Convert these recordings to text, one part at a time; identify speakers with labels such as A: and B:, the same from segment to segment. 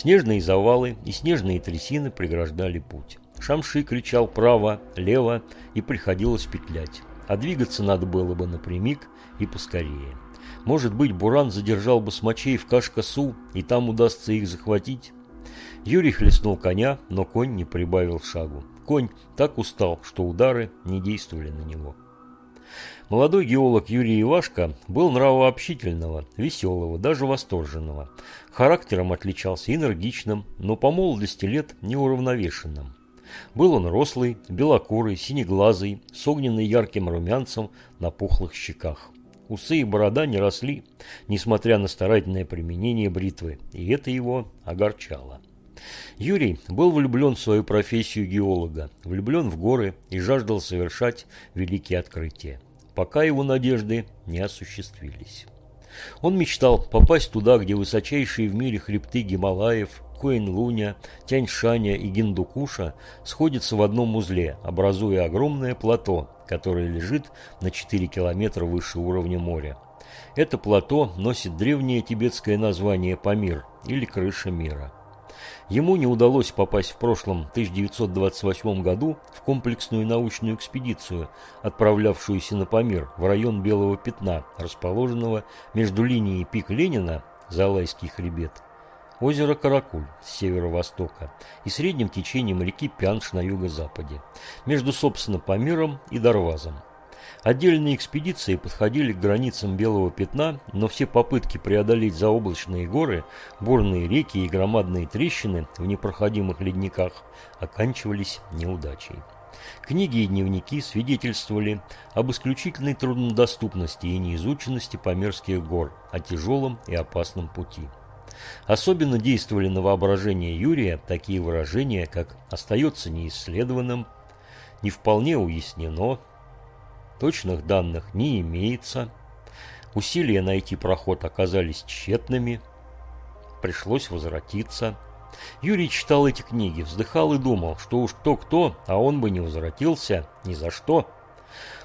A: Снежные завалы и снежные трясины преграждали путь. Шамши кричал право, лево и приходилось петлять. А двигаться надо было бы напрямик и поскорее. Может быть, Буран задержал бы смочей в Кашкасу, и там удастся их захватить? Юрий хлестнул коня, но конь не прибавил шагу. Конь так устал, что удары не действовали на него. Молодой геолог Юрий Ивашко был нравообщительного, веселого, даже восторженного. Характером отличался энергичным, но по молодости лет неуравновешенным. Был он рослый, белокурый, синеглазый, с огненным ярким румянцем на пухлых щеках. Усы и борода не росли, несмотря на старательное применение бритвы, и это его огорчало. Юрий был влюблен в свою профессию геолога, влюблен в горы и жаждал совершать великие открытия, пока его надежды не осуществились. Он мечтал попасть туда, где высочайшие в мире хребты Гималаев, Коин-Луня, Тяньшаня и Гиндукуша сходятся в одном узле, образуя огромное плато, которое лежит на 4 километра выше уровня моря. Это плато носит древнее тибетское название Памир или Крыша мира. Ему не удалось попасть в прошлом 1928 году в комплексную научную экспедицию, отправлявшуюся на Памир в район Белого Пятна, расположенного между линией пик Ленина, Залайский хребет, озеро Каракуль с северо-востока и средним течением реки Пянш на юго-западе, между, собственно, Памиром и Дарвазом. Отдельные экспедиции подходили к границам Белого Пятна, но все попытки преодолеть заоблачные горы, бурные реки и громадные трещины в непроходимых ледниках оканчивались неудачей. Книги и дневники свидетельствовали об исключительной труднодоступности и неизученности Памирских гор, о тяжелом и опасном пути. Особенно действовали на воображение Юрия такие выражения, как «остается неисследованным», «не вполне уяснено», Точных данных не имеется. Усилия найти проход оказались тщетными. Пришлось возвратиться. Юрий читал эти книги, вздыхал и думал, что уж кто-кто, а он бы не возвратился ни за что.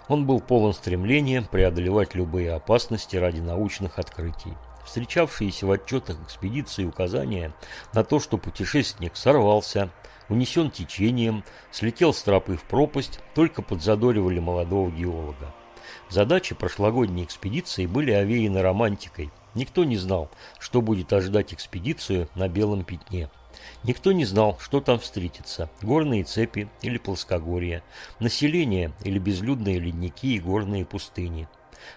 A: Он был полон стремления преодолевать любые опасности ради научных открытий. Встречавшиеся в отчетах экспедиции указания на то, что путешественник сорвался, унесен течением, слетел с тропы в пропасть, только подзадоривали молодого геолога. Задачи прошлогодней экспедиции были овеяны романтикой. Никто не знал, что будет ожидать экспедицию на белом пятне. Никто не знал, что там встретится – горные цепи или плоскогорья, население или безлюдные ледники и горные пустыни.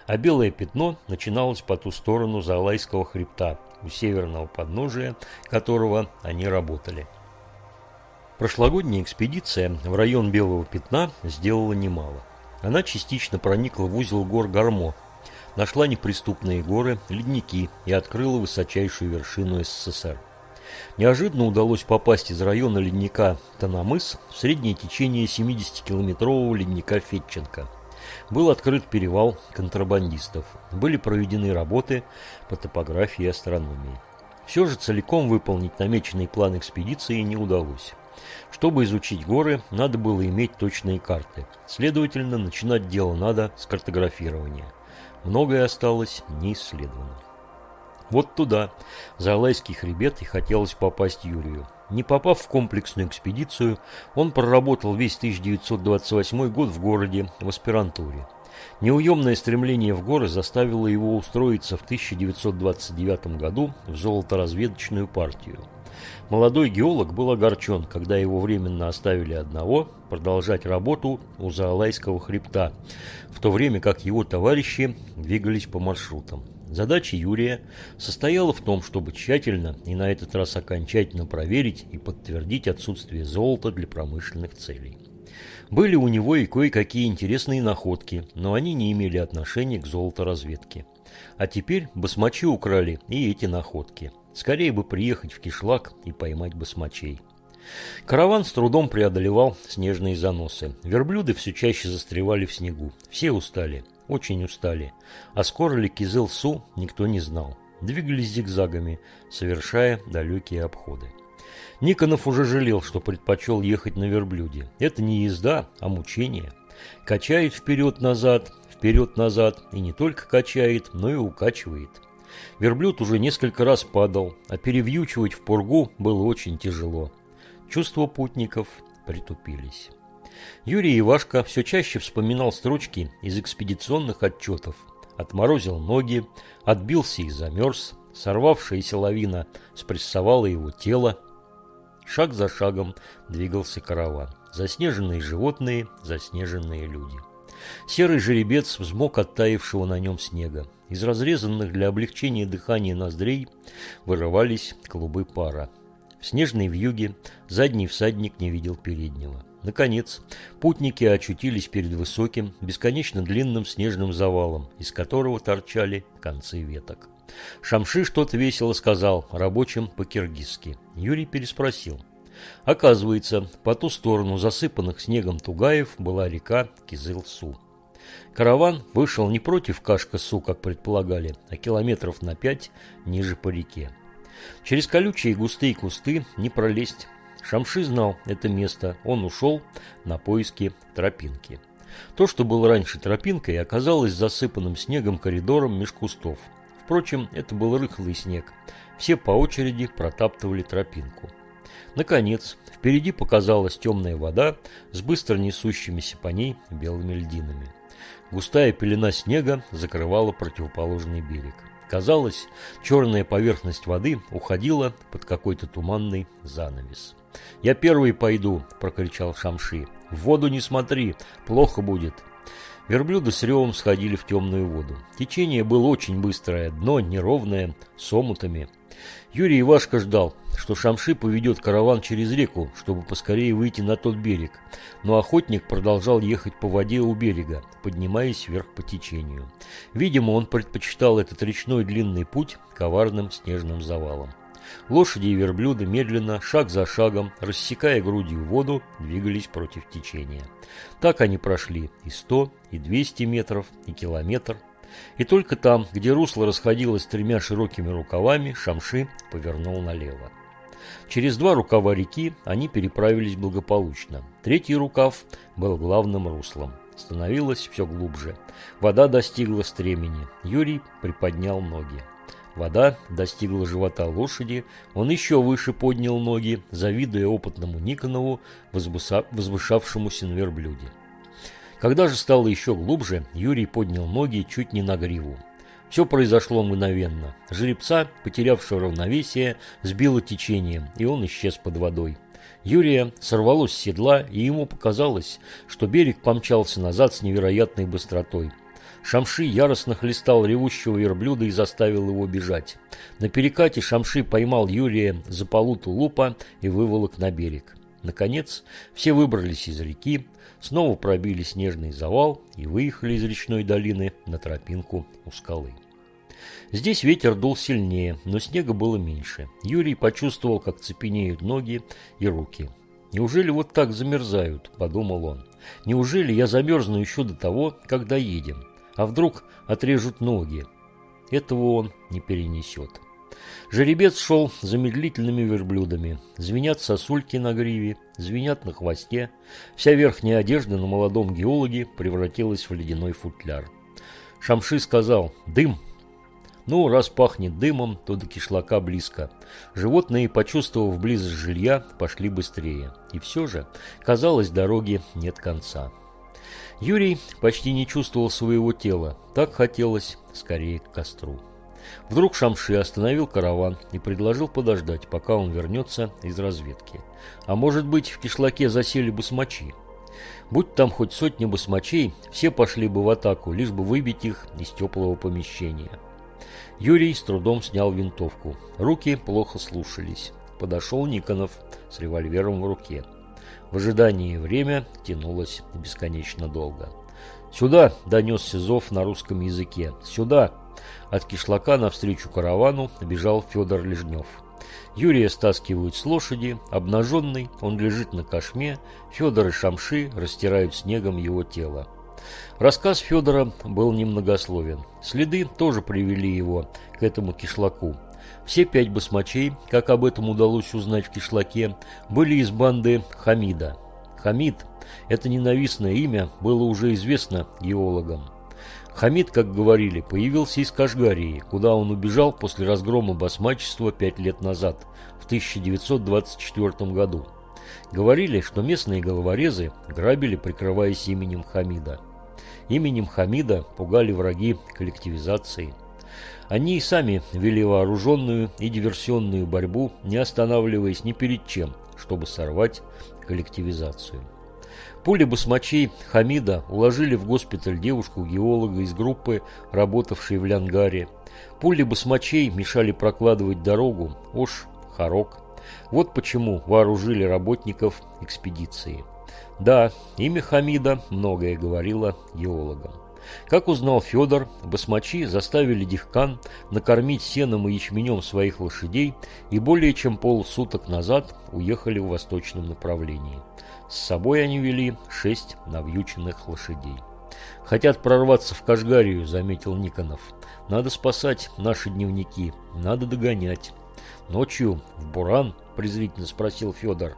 A: А белое пятно начиналось по ту сторону Залайского хребта, у северного подножия которого они работали. Прошлогодняя экспедиция в район Белого Пятна сделала немало. Она частично проникла в узел гор Гармо, нашла неприступные горы, ледники и открыла высочайшую вершину СССР. Неожиданно удалось попасть из района ледника Танамыс в среднее течение 70-километрового ледника Фетченко. Был открыт перевал контрабандистов. Были проведены работы по топографии и астрономии. Все же целиком выполнить намеченный план экспедиции не удалось. Чтобы изучить горы, надо было иметь точные карты. Следовательно, начинать дело надо с картографирования. Многое осталось неисследованным. Вот туда, за Алайский хребет, и хотелось попасть Юрию. Не попав в комплексную экспедицию, он проработал весь 1928 год в городе в аспирантуре. Неуемное стремление в горы заставило его устроиться в 1929 году в золоторазведочную партию. Молодой геолог был огорчен, когда его временно оставили одного продолжать работу у Заалайского хребта, в то время как его товарищи двигались по маршрутам. Задача Юрия состояла в том, чтобы тщательно и на этот раз окончательно проверить и подтвердить отсутствие золота для промышленных целей. Были у него и кое-какие интересные находки, но они не имели отношения к золоторазведке. А теперь басмачи украли и эти находки. Скорее бы приехать в кишлак и поймать басмачей. Караван с трудом преодолевал снежные заносы. Верблюды все чаще застревали в снегу. Все устали, очень устали. А скоро ли Кизыл-Су никто не знал. Двигались зигзагами, совершая далекие обходы. Никонов уже жалел, что предпочел ехать на верблюде. Это не езда, а мучение. Качает вперед-назад, вперед-назад, и не только качает, но и укачивает. Верблюд уже несколько раз падал, а перевьючивать в пургу было очень тяжело. Чувства путников притупились. Юрий Ивашко все чаще вспоминал строчки из экспедиционных отчетов. Отморозил ноги, отбился и замерз, сорвавшаяся лавина спрессовала его тело. Шаг за шагом двигался караван. Заснеженные животные, заснеженные люди. Серый жеребец взмок от таявшего на нем снега. Из разрезанных для облегчения дыхания ноздрей вырывались клубы пара. В снежной вьюге задний всадник не видел переднего. Наконец, путники очутились перед высоким, бесконечно длинным снежным завалом, из которого торчали концы веток. Шамши что-то весело сказал рабочим по-киргизски. Юрий переспросил. Оказывается, по ту сторону засыпанных снегом тугаев была река Кизыл-Су. Караван вышел не против Кашка-Су, как предполагали, а километров на пять ниже по реке. Через колючие густые кусты не пролезть. Шамши знал это место, он ушел на поиски тропинки. То, что было раньше тропинкой, оказалось засыпанным снегом коридором меж кустов. Впрочем, это был рыхлый снег. Все по очереди протаптывали тропинку. Наконец, впереди показалась темная вода с быстро несущимися по ней белыми льдинами. Густая пелена снега закрывала противоположный берег. Казалось, черная поверхность воды уходила под какой-то туманный занавес. «Я первый пойду!» – прокричал Шамши. «В воду не смотри, плохо будет!» Верблюды с ревом сходили в темную воду. Течение было очень быстрое, дно неровное, с омутами. Юрий Ивашко ждал, что Шамши поведет караван через реку, чтобы поскорее выйти на тот берег. Но охотник продолжал ехать по воде у берега, поднимаясь вверх по течению. Видимо, он предпочитал этот речной длинный путь коварным снежным завалом. Лошади и верблюды медленно, шаг за шагом, рассекая грудью воду, двигались против течения. Так они прошли и сто, и двести метров, и километр. И только там, где русло расходилось тремя широкими рукавами, Шамши повернул налево. Через два рукава реки они переправились благополучно. Третий рукав был главным руслом. Становилось все глубже. Вода достигла стремени. Юрий приподнял ноги. Вода достигла живота лошади, он еще выше поднял ноги, завидуя опытному Никонову, возвышавшемуся на верблюде. Когда же стало еще глубже, Юрий поднял ноги чуть не на гриву. Все произошло мгновенно. Жеребца, потерявшего равновесие, сбило течением, и он исчез под водой. Юрия сорвалось с седла, и ему показалось, что берег помчался назад с невероятной быстротой. Шамши яростно хлестал ревущего верблюда и заставил его бежать. На перекате Шамши поймал Юрия за полуту лупа и выволок на берег. Наконец, все выбрались из реки, снова пробили снежный завал и выехали из речной долины на тропинку у скалы. Здесь ветер дул сильнее, но снега было меньше. Юрий почувствовал, как цепенеют ноги и руки. «Неужели вот так замерзают?» – подумал он. «Неужели я замерзну еще до того, когда едем? А вдруг отрежут ноги?» Этого он не перенесет. Жеребец шел за медлительными верблюдами. Звенят сосульки на гриве, звенят на хвосте. Вся верхняя одежда на молодом геологе превратилась в ледяной футляр. Шамши сказал «Дым!» Ну, раз пахнет дымом, то до кишлака близко. Животные, почувствовав близость жилья, пошли быстрее. И все же, казалось, дороги нет конца. Юрий почти не чувствовал своего тела. Так хотелось скорее к костру. Вдруг Шамши остановил караван и предложил подождать, пока он вернется из разведки. А может быть, в кишлаке засели басмачи? Будь там хоть сотни басмачей, все пошли бы в атаку, лишь бы выбить их из теплого помещения. Юрий с трудом снял винтовку. Руки плохо слушались. Подошел Никонов с револьвером в руке. В ожидании время тянулось бесконечно долго. «Сюда!» – донесся зов на русском языке. «Сюда!» От кишлака навстречу каравану бежал Федор Лежнев. Юрия стаскивают с лошади, обнаженный, он лежит на кошме, Федор и Шамши растирают снегом его тело. Рассказ Федора был немногословен. Следы тоже привели его к этому кишлаку. Все пять басмачей, как об этом удалось узнать в кишлаке, были из банды Хамида. Хамид, это ненавистное имя, было уже известно геологам. Хамид, как говорили, появился из Кашгарии, куда он убежал после разгрома басмачества пять лет назад, в 1924 году. Говорили, что местные головорезы грабили, прикрываясь именем Хамида. Именем Хамида пугали враги коллективизации. Они и сами вели вооруженную и диверсионную борьбу, не останавливаясь ни перед чем, чтобы сорвать коллективизацию. Пули басмачей Хамида уложили в госпиталь девушку-геолога из группы, работавшей в Лянгаре. Пули басмачей мешали прокладывать дорогу Ош-Харок. Вот почему вооружили работников экспедиции. Да, имя Хамида многое говорило геологам. Как узнал Федор, басмачи заставили Дихкан накормить сеном и ячменем своих лошадей и более чем полсуток назад уехали в восточном направлении. С собой они вели шесть навьюченных лошадей. «Хотят прорваться в Кашгарию», — заметил Никонов. «Надо спасать наши дневники, надо догонять». «Ночью в Буран?» – презрительно спросил Федор.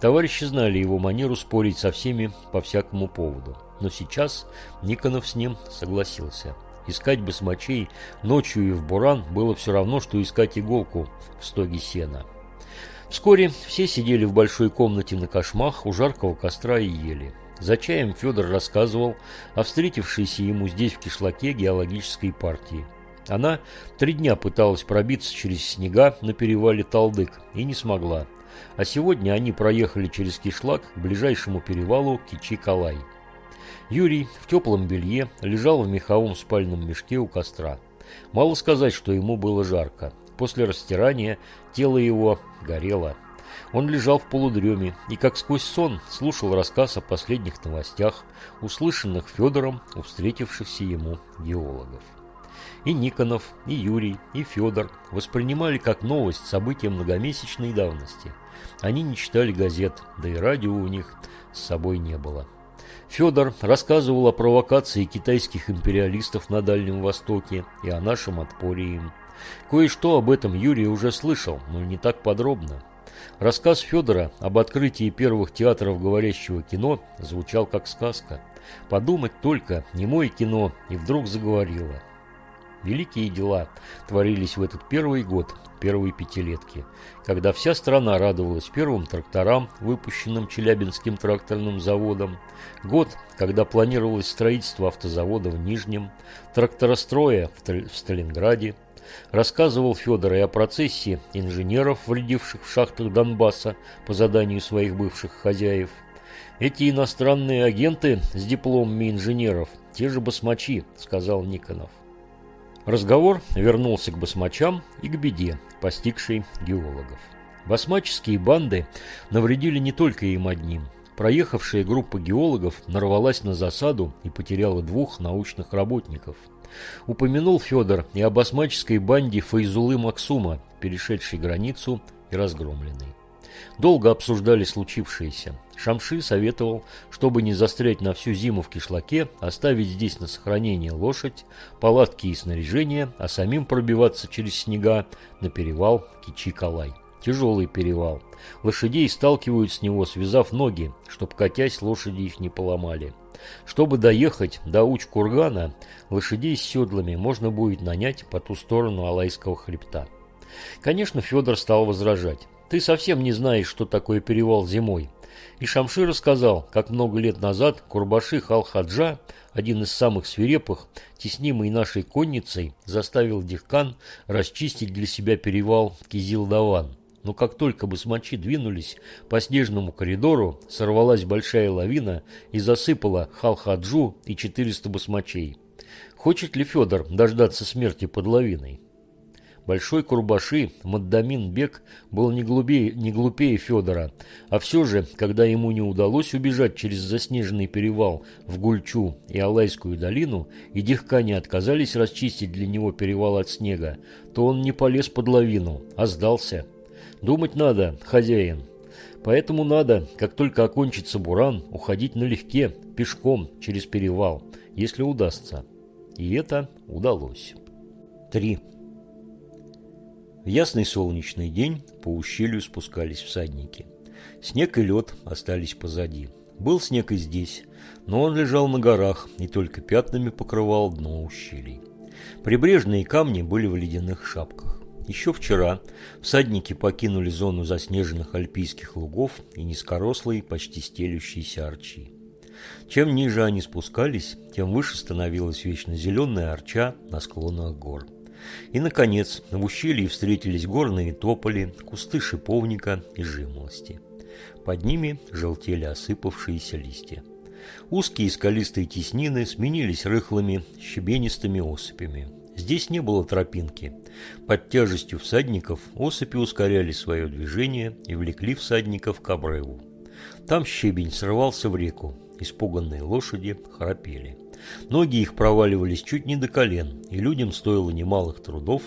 A: Товарищи знали его манеру спорить со всеми по всякому поводу. Но сейчас Никонов с ним согласился. Искать басмачей ночью и в Буран было все равно, что искать иголку в стоге сена. Вскоре все сидели в большой комнате на кошмах у жаркого костра и ели. За чаем Федор рассказывал о встретившейся ему здесь в кишлаке геологической партии. Она три дня пыталась пробиться через снега на перевале Талдык и не смогла. А сегодня они проехали через кишлак к ближайшему перевалу Кичи-Калай. Юрий в теплом белье лежал в меховом спальном мешке у костра. Мало сказать, что ему было жарко. После растирания тело его горело. Он лежал в полудреме и, как сквозь сон, слушал рассказ о последних новостях, услышанных Федором у встретившихся ему геологов. И Никонов, и Юрий, и Федор воспринимали как новость события многомесячной давности. Они не читали газет, да и радио у них с собой не было. Федор рассказывал о провокации китайских империалистов на Дальнем Востоке и о нашем отпоре им. Кое-что об этом Юрий уже слышал, но не так подробно. Рассказ Федора об открытии первых театров говорящего кино звучал как сказка. Подумать только, немое кино, и вдруг заговорило – Великие дела творились в этот первый год, первой пятилетки, когда вся страна радовалась первым тракторам, выпущенным Челябинским тракторным заводом, год, когда планировалось строительство автозавода в Нижнем, тракторостроя в Сталинграде, рассказывал Федор и о процессе инженеров, вредивших в шахтах Донбасса по заданию своих бывших хозяев. «Эти иностранные агенты с дипломами инженеров, те же басмачи», — сказал Никонов. Разговор вернулся к басмачам и к беде, постигшей геологов. Басмаческие банды навредили не только им одним. Проехавшая группа геологов нарвалась на засаду и потеряла двух научных работников. Упомянул Федор и о басмаческой банде Файзулы Максума, перешедшей границу и разгромленной. Долго обсуждали случившееся. Шамши советовал, чтобы не застрять на всю зиму в кишлаке, оставить здесь на сохранение лошадь, палатки и снаряжение, а самим пробиваться через снега на перевал Кичи-Калай. Тяжелый перевал. Лошадей сталкивают с него, связав ноги, чтобы, катясь, лошади их не поломали. Чтобы доехать до Уч-Кургана, лошадей с седлами можно будет нанять по ту сторону Алайского хребта. Конечно, Федор стал возражать. Ты совсем не знаешь, что такое перевал зимой. И Шамши рассказал, как много лет назад Курбаши Хал-Хаджа, один из самых свирепых, теснимый нашей конницей, заставил Дихкан расчистить для себя перевал Кизил-Даван. Но как только басмачи двинулись по снежному коридору, сорвалась большая лавина и засыпала Хал-Хаджу и 400 басмачей. Хочет ли Федор дождаться смерти под лавиной? Большой Курбаши, Маддамин Бек, был не, глубее, не глупее Федора, а все же, когда ему не удалось убежать через заснеженный перевал в Гульчу и Алайскую долину, и дихкане отказались расчистить для него перевал от снега, то он не полез под лавину, а сдался. Думать надо, хозяин. Поэтому надо, как только окончится буран, уходить налегке, пешком, через перевал, если удастся. И это удалось. 3. В ясный солнечный день по ущелью спускались всадники. Снег и лед остались позади. Был снег и здесь, но он лежал на горах и только пятнами покрывал дно ущелий. Прибрежные камни были в ледяных шапках. Еще вчера всадники покинули зону заснеженных альпийских лугов и низкорослые, почти стелющиеся арчи. Чем ниже они спускались, тем выше становилась вечно зеленая арча на склонах гор. И, наконец, в ущелье встретились горные тополи, кусты шиповника и жимолости. Под ними желтели осыпавшиеся листья. Узкие скалистые теснины сменились рыхлыми, щебенистыми осыпями. Здесь не было тропинки. Под тяжестью всадников осыпи ускоряли свое движение и влекли всадников к обрыву. Там щебень срывался в реку, испуганные лошади храпели. Ноги их проваливались чуть не до колен, и людям стоило немалых трудов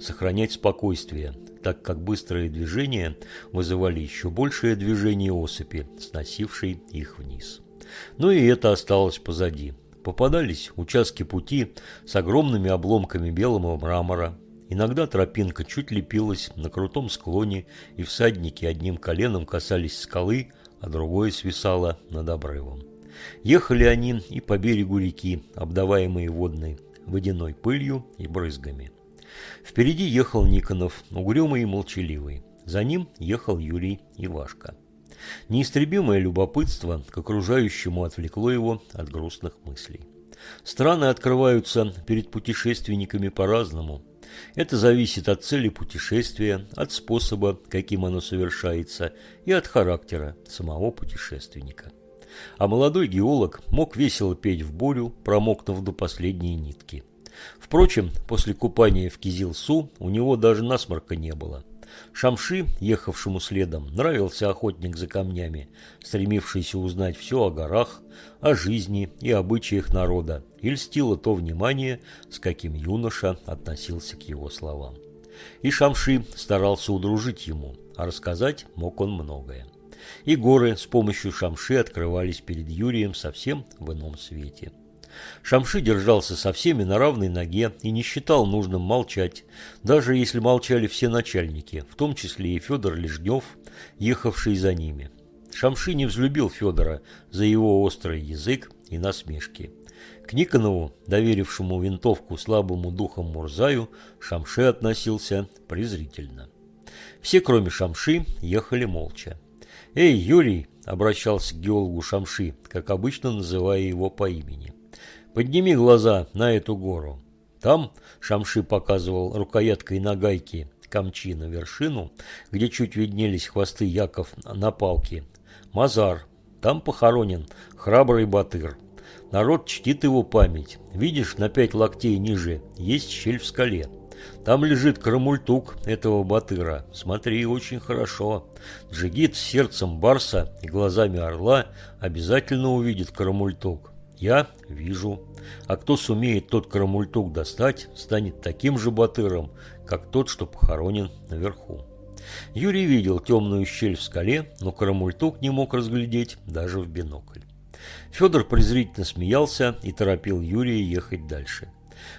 A: сохранять спокойствие, так как быстрые движения вызывали еще большее движение осыпи, сносившей их вниз. Но и это осталось позади. Попадались участки пути с огромными обломками белого мрамора. Иногда тропинка чуть лепилась на крутом склоне, и всадники одним коленом касались скалы, а другое свисало над обрывом. Ехали они и по берегу реки, обдаваемые водной водяной пылью и брызгами. Впереди ехал Никонов, угрюмый и молчаливый. За ним ехал Юрий Ивашка. Неистребимое любопытство к окружающему отвлекло его от грустных мыслей. Страны открываются перед путешественниками по-разному. Это зависит от цели путешествия, от способа, каким оно совершается, и от характера самого путешественника. А молодой геолог мог весело петь в бурю, промокнув до последней нитки. Впрочем, после купания в Кизилсу у него даже насморка не было. Шамши, ехавшему следом, нравился охотник за камнями, стремившийся узнать все о горах, о жизни и обычаях народа, и льстило то внимание, с каким юноша относился к его словам. И Шамши старался удружить ему, а рассказать мог он многое. И горы с помощью Шамши открывались перед Юрием совсем в ином свете. Шамши держался со всеми на равной ноге и не считал нужным молчать, даже если молчали все начальники, в том числе и Федор Лежнев, ехавший за ними. Шамши не взлюбил Федора за его острый язык и насмешки. К Никонову, доверившему винтовку слабому духом Мурзаю, Шамши относился презрительно. Все, кроме Шамши, ехали молча. «Эй, Юрий!» – обращался к геологу Шамши, как обычно называя его по имени. Подними глаза на эту гору. Там Шамши показывал рукояткой нагайки камчи на вершину, где чуть виднелись хвосты Яков на палке. Мазар. Там похоронен храбрый батыр. Народ чтит его память. Видишь, на пять локтей ниже есть щель в скале. Там лежит карамультук этого батыра. Смотри очень хорошо. Джигит с сердцем барса и глазами орла обязательно увидит карамультук. Я вижу. А кто сумеет тот карамультук достать, станет таким же батыром, как тот, что похоронен наверху. Юрий видел темную щель в скале, но карамультук не мог разглядеть даже в бинокль. Федор презрительно смеялся и торопил Юрия ехать дальше.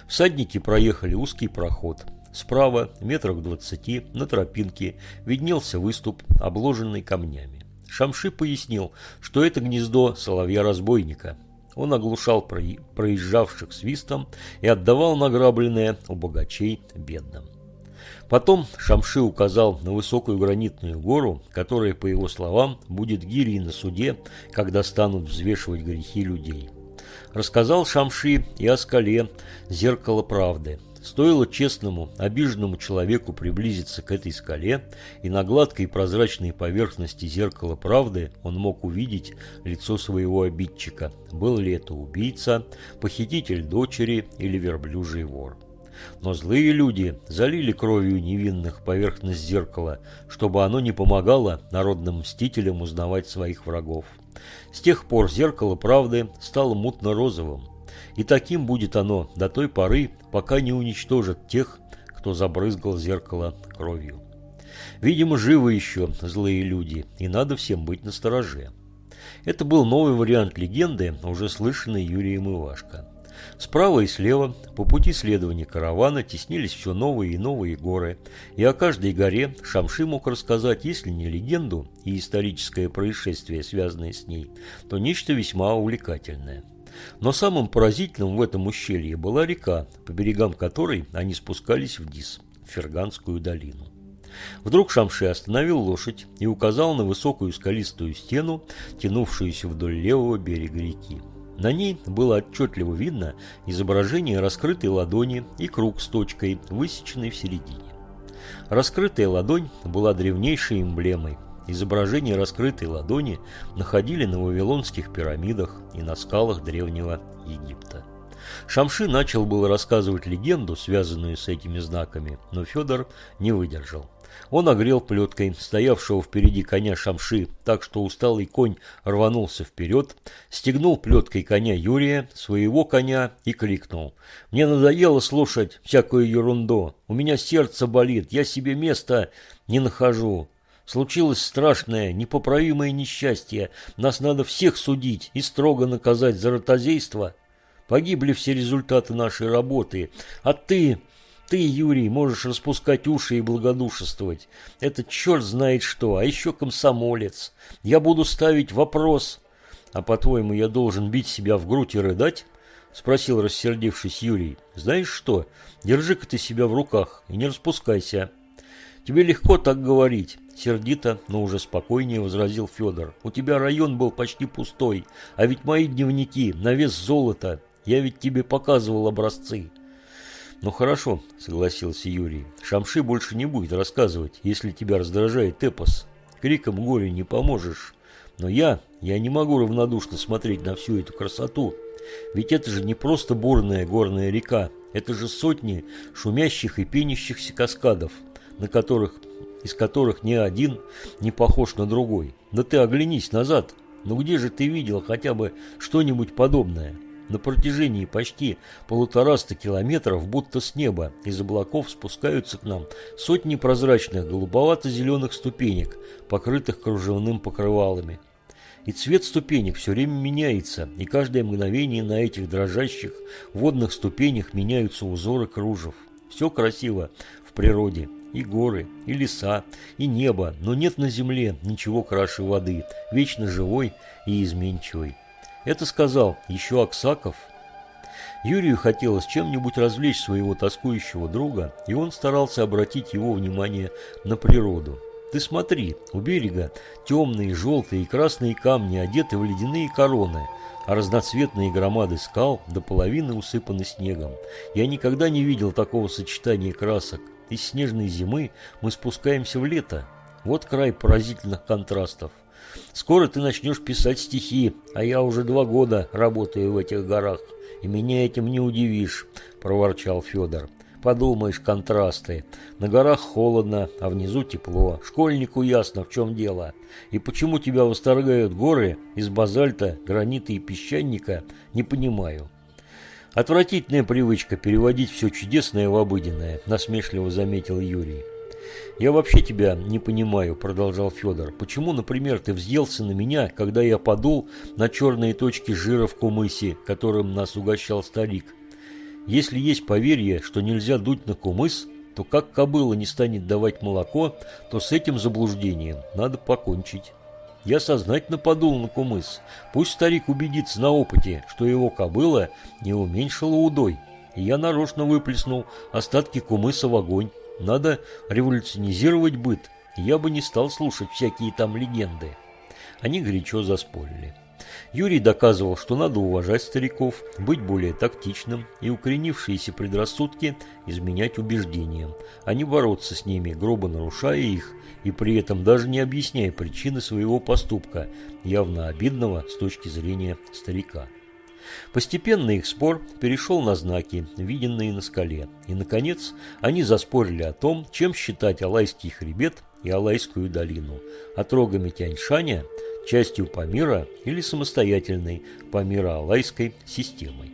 A: Всадники проехали узкий проход. Справа, метрах двадцати, на тропинке, виднелся выступ, обложенный камнями. Шамши пояснил, что это гнездо соловья-разбойника, он оглушал проезжавших свистом и отдавал награбленное у богачей бедным. Потом Шамши указал на высокую гранитную гору, которая, по его словам, будет гирей на суде, когда станут взвешивать грехи людей. Рассказал Шамши и о скале «Зеркало правды», Стоило честному, обиженному человеку приблизиться к этой скале, и на гладкой прозрачной поверхности зеркала правды он мог увидеть лицо своего обидчика, был ли это убийца, похититель дочери или верблюжий вор. Но злые люди залили кровью невинных поверхность зеркала, чтобы оно не помогало народным мстителям узнавать своих врагов. С тех пор зеркало правды стало мутно-розовым, и таким будет оно до той поры, пока не уничтожат тех, кто забрызгал зеркало кровью. Видимо, живы еще злые люди, и надо всем быть настороже. Это был новый вариант легенды, уже слышанный Юрием Ивашко. Справа и слева по пути следования каравана теснились все новые и новые горы, и о каждой горе Шамши мог рассказать, если не легенду и историческое происшествие, связанное с ней, то нечто весьма увлекательное. Но самым поразительным в этом ущелье была река, по берегам которой они спускались вниз, в Ферганскую долину. Вдруг Шамши остановил лошадь и указал на высокую скалистую стену, тянувшуюся вдоль левого берега реки. На ней было отчетливо видно изображение раскрытой ладони и круг с точкой, высеченной в середине. Раскрытая ладонь была древнейшей эмблемой. Изображение раскрытой ладони находили на вавилонских пирамидах и на скалах древнего Египта. Шамши начал было рассказывать легенду, связанную с этими знаками, но Федор не выдержал. Он огрел плеткой стоявшего впереди коня Шамши, так что усталый конь рванулся вперед, стегнул плеткой коня Юрия, своего коня, и крикнул. «Мне надоело слушать всякую ерунду. У меня сердце болит, я себе места не нахожу. Случилось страшное, непоправимое несчастье. Нас надо всех судить и строго наказать за ротозейство. Погибли все результаты нашей работы. А ты, ты, Юрий, можешь распускать уши и благодушествовать. Это черт знает что, а еще комсомолец. Я буду ставить вопрос. А по-твоему, я должен бить себя в грудь и рыдать? Спросил, рассердившись Юрий. Знаешь что, держи-ка ты себя в руках и не распускайся. Тебе легко так говорить. Сердито, но уже спокойнее возразил Федор. У тебя район был почти пустой, а ведь мои дневники на вес золота. Я ведь тебе показывал образцы. «Ну хорошо», — согласился Юрий. «Шамши больше не будет рассказывать, если тебя раздражает эпос. Криком горю не поможешь. Но я, я не могу равнодушно смотреть на всю эту красоту. Ведь это же не просто бурная горная река, это же сотни шумящих и пенящихся каскадов, на которых, из которых ни один не похож на другой. Да ты оглянись назад, ну где же ты видел хотя бы что-нибудь подобное?» На протяжении почти полутораста километров, будто с неба, из облаков спускаются к нам сотни прозрачных голубовато-зеленых ступенек, покрытых кружевным покрывалами. И цвет ступенек все время меняется, и каждое мгновение на этих дрожащих водных ступенях меняются узоры кружев. Все красиво в природе, и горы, и леса, и небо, но нет на земле ничего краше воды, вечно живой и изменчивой. Это сказал еще Аксаков. Юрию хотелось чем-нибудь развлечь своего тоскующего друга, и он старался обратить его внимание на природу. Ты смотри, у берега темные, желтые и красные камни одеты в ледяные короны, а разноцветные громады скал до половины усыпаны снегом. Я никогда не видел такого сочетания красок. Из снежной зимы мы спускаемся в лето. Вот край поразительных контрастов. Скоро ты начнешь писать стихи, а я уже два года работаю в этих горах, и меня этим не удивишь», – проворчал Федор. «Подумаешь, контрасты. На горах холодно, а внизу тепло. Школьнику ясно, в чем дело. И почему тебя восторгают горы из базальта, гранита и песчаника, не понимаю». «Отвратительная привычка переводить все чудесное в обыденное», – насмешливо заметил Юрий. «Я вообще тебя не понимаю», – продолжал Федор. «Почему, например, ты взъелся на меня, когда я подул на черные точки жира в кумысе, которым нас угощал старик? Если есть поверье, что нельзя дуть на кумыс, то как кобыла не станет давать молоко, то с этим заблуждением надо покончить». Я сознательно подул на кумыс. Пусть старик убедится на опыте, что его кобыла не уменьшила удой. И я нарочно выплеснул остатки кумыса в огонь. Надо революционизировать быт. Я бы не стал слушать всякие там легенды. Они горячо заспорили. Юрий доказывал, что надо уважать стариков, быть более тактичным и укоренившиеся предрассудки изменять убеждениям, а не бороться с ними, грубо нарушая их и при этом даже не объясняя причины своего поступка, явно обидного с точки зрения старика. Постепенно их спор перешел на знаки, виденные на скале, и, наконец, они заспорили о том, чем считать Алайский хребет и Алайскую долину, отрогами Тяньшаня, частью Памира или самостоятельной Памира-Алайской системой.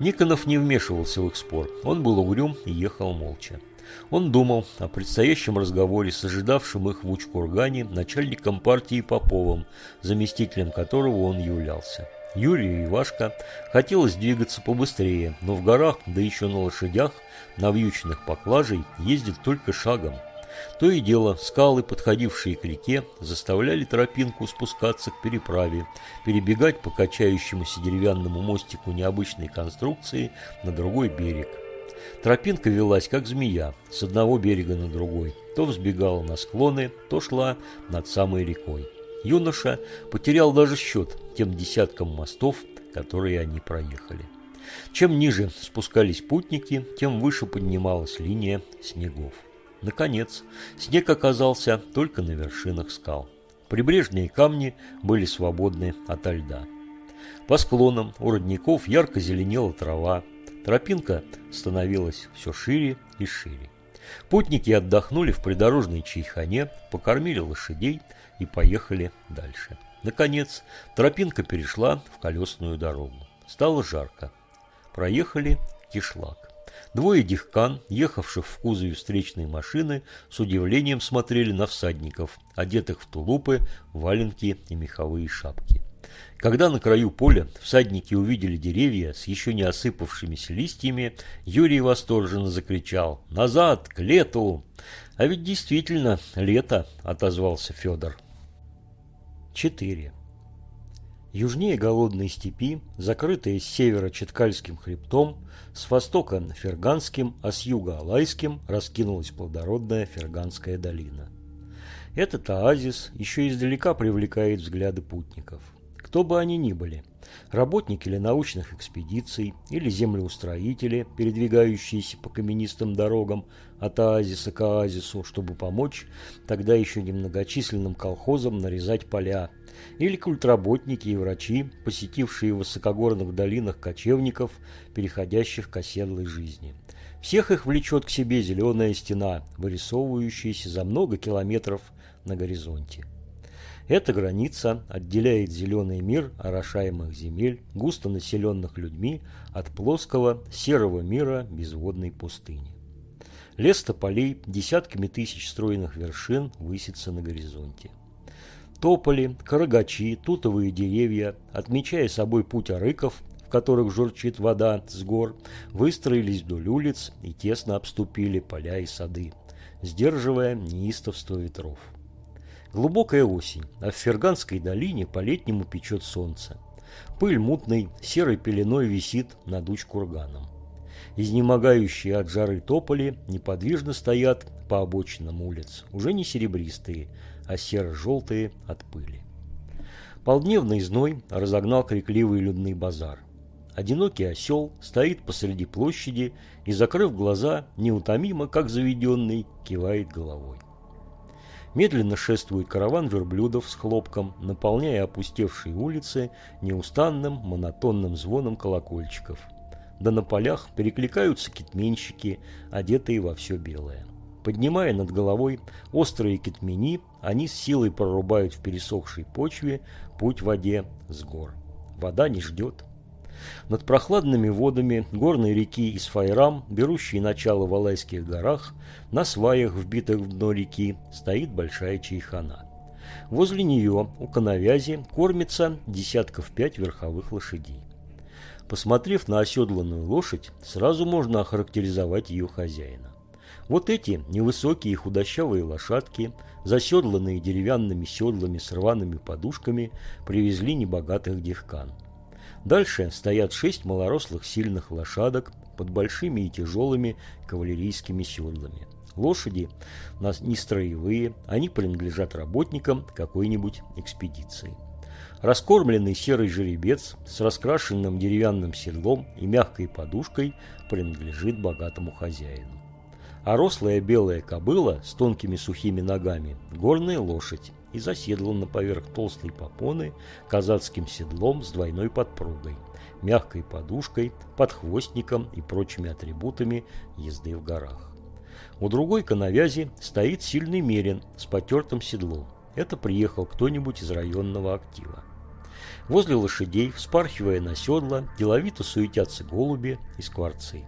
A: Никонов не вмешивался в их спор, он был угрюм и ехал молча. Он думал о предстоящем разговоре с ожидавшим их в Учкургане начальником партии Поповым, заместителем которого он являлся. Юрию и Ивашка хотелось двигаться побыстрее, но в горах, да еще на лошадях, навьюченных поклажей, ездит только шагом. То и дело, скалы, подходившие к реке, заставляли тропинку спускаться к переправе, перебегать по качающемуся деревянному мостику необычной конструкции на другой берег. Тропинка велась, как змея, с одного берега на другой, то взбегала на склоны, то шла над самой рекой. Юноша потерял даже счет тем десяткам мостов, которые они проехали. Чем ниже спускались путники, тем выше поднималась линия снегов. Наконец, снег оказался только на вершинах скал. Прибрежные камни были свободны ото льда. По склонам у родников ярко зеленела трава, тропинка становилась все шире и шире. Путники отдохнули в придорожной чайхане, покормили лошадей и поехали дальше. Наконец, тропинка перешла в колесную дорогу. Стало жарко. Проехали кишлак. Двое дихкан, ехавших в кузове встречной машины, с удивлением смотрели на всадников, одетых в тулупы, валенки и меховые шапки. Когда на краю поля всадники увидели деревья с еще не осыпавшимися листьями, Юрий восторженно закричал «Назад, к лету!» «А ведь действительно лето!» – отозвался Федор. 4. Южнее голодной степи, закрытая с севера Четкальским хребтом, с востока Ферганским, а с юга Алайским раскинулась плодородная Ферганская долина. Этот оазис еще издалека привлекает взгляды путников. Кто бы они ни были – работники или научных экспедиций, или землеустроители, передвигающиеся по каменистым дорогам от оазиса к оазису, чтобы помочь тогда еще немногочисленным колхозам нарезать поля, или культработники и врачи, посетившие в высокогорных долинах кочевников, переходящих к оседлой жизни. Всех их влечет к себе зеленая стена, вырисовывающаяся за много километров на горизонте. Эта граница отделяет зеленый мир орошаемых земель, густо населенных людьми, от плоского серого мира безводной пустыни. Лес тополей десятками тысяч стройных вершин высится на горизонте. Тополи, карагачи, тутовые деревья, отмечая собой путь арыков, в которых журчит вода с гор, выстроились вдоль улиц и тесно обступили поля и сады, сдерживая неистовство ветров. Глубокая осень, а в Ферганской долине по-летнему печет солнце. Пыль мутной, серой пеленой висит над уч-курганом. Изнемогающие от жары тополи неподвижно стоят по обочинам улиц, уже не серебристые, а серо-желтые от пыли. Полдневный зной разогнал крикливый людный базар. Одинокий осел стоит посреди площади и, закрыв глаза, неутомимо, как заведенный, кивает головой. Медленно шествует караван верблюдов с хлопком, наполняя опустевшие улицы неустанным монотонным звоном колокольчиков. Да на полях перекликаются китменщики, одетые во все белое. Поднимая над головой острые китмени, они с силой прорубают в пересохшей почве путь в воде с гор. Вода не ждет. Над прохладными водами горной реки Исфайрам, берущей начало в Алайских горах, на сваях, вбитых в дно реки, стоит большая чайхана. Возле нее, у коновязи, кормится десятков пять верховых лошадей. Посмотрев на оседланную лошадь, сразу можно охарактеризовать ее хозяина. Вот эти невысокие худощавые лошадки, заседланные деревянными седлами с рваными подушками, привезли небогатых дихкан – Дальше стоят шесть малорослых сильных лошадок под большими и тяжелыми кавалерийскими седлами. Лошади нас не строевые, они принадлежат работникам какой-нибудь экспедиции. Раскормленный серый жеребец с раскрашенным деревянным седлом и мягкой подушкой принадлежит богатому хозяину. А рослая белая кобыла с тонкими сухими ногами – горная лошадь, и заседлана поверх толстой попоны казацким седлом с двойной подпругой, мягкой подушкой, подхвостником и прочими атрибутами езды в горах. У другой коновязи стоит сильный мерин с потертым седлом. Это приехал кто-нибудь из районного актива. Возле лошадей, вспархивая на седла, деловито суетятся голуби и скворцы.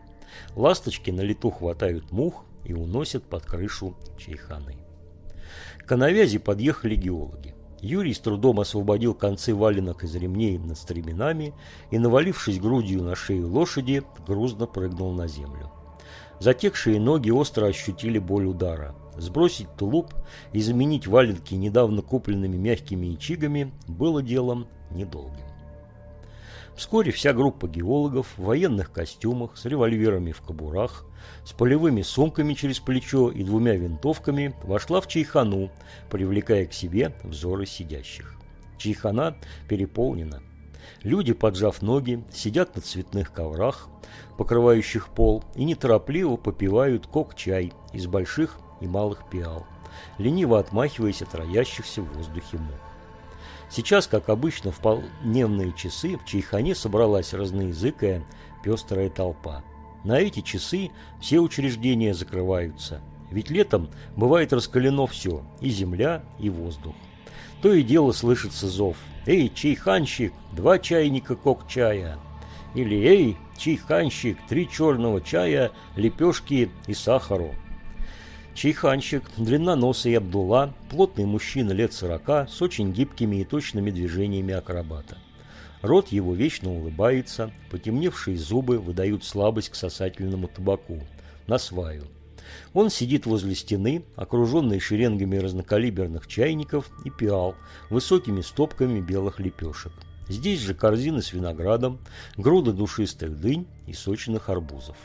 A: Ласточки на лету хватают мух и уносят под крышу чайханы. К навязи подъехали геологи. Юрий с трудом освободил концы валенок из ремней над стременами и, навалившись грудью на шею лошади, грузно прыгнул на землю. Затекшие ноги остро ощутили боль удара. Сбросить тулуп и заменить валенки недавно купленными мягкими ячигами было делом недолгим. Вскоре вся группа геологов в военных костюмах, с револьверами в кобурах, с полевыми сумками через плечо и двумя винтовками вошла в чайхану, привлекая к себе взоры сидящих. Чайхана переполнена. Люди, поджав ноги, сидят на цветных коврах, покрывающих пол, и неторопливо попивают кок-чай из больших и малых пиал, лениво отмахиваясь от роящихся в воздухе мух. Сейчас, как обычно, в полдневные часы в Чайхане собралась разноязыкая пестрая толпа. На эти часы все учреждения закрываются, ведь летом бывает раскалено все, и земля, и воздух. То и дело слышится зов «Эй, чайханщик, два чайника кок-чая!» Или «Эй, чайханщик, три черного чая, лепешки и сахару!» Чайханщик, длинноносый Абдулла, плотный мужчина лет сорока, с очень гибкими и точными движениями акробата. Рот его вечно улыбается, потемневшие зубы выдают слабость к сосательному табаку, на сваю. Он сидит возле стены, окруженный шеренгами разнокалиберных чайников и пиал, высокими стопками белых лепешек. Здесь же корзины с виноградом, груды душистых дынь и сочных арбузов.